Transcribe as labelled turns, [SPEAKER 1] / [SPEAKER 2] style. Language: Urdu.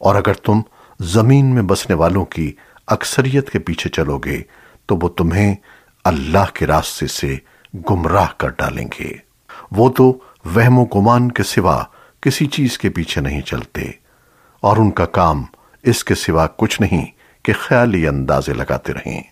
[SPEAKER 1] اور اگر تم زمین میں بسنے والوں کی اکثریت کے پیچھے چلو گے، تو وہ تمہیں اللہ کے راستے سے گمراہ کر ڈالیں گے۔ وہ تو وہم و گمان کے سوا کسی چیز کے پیچھے نہیں چلتے، اور ان کا کام اس کے سوا کچھ نہیں کہ خیالی اندازے لگاتے رہیں۔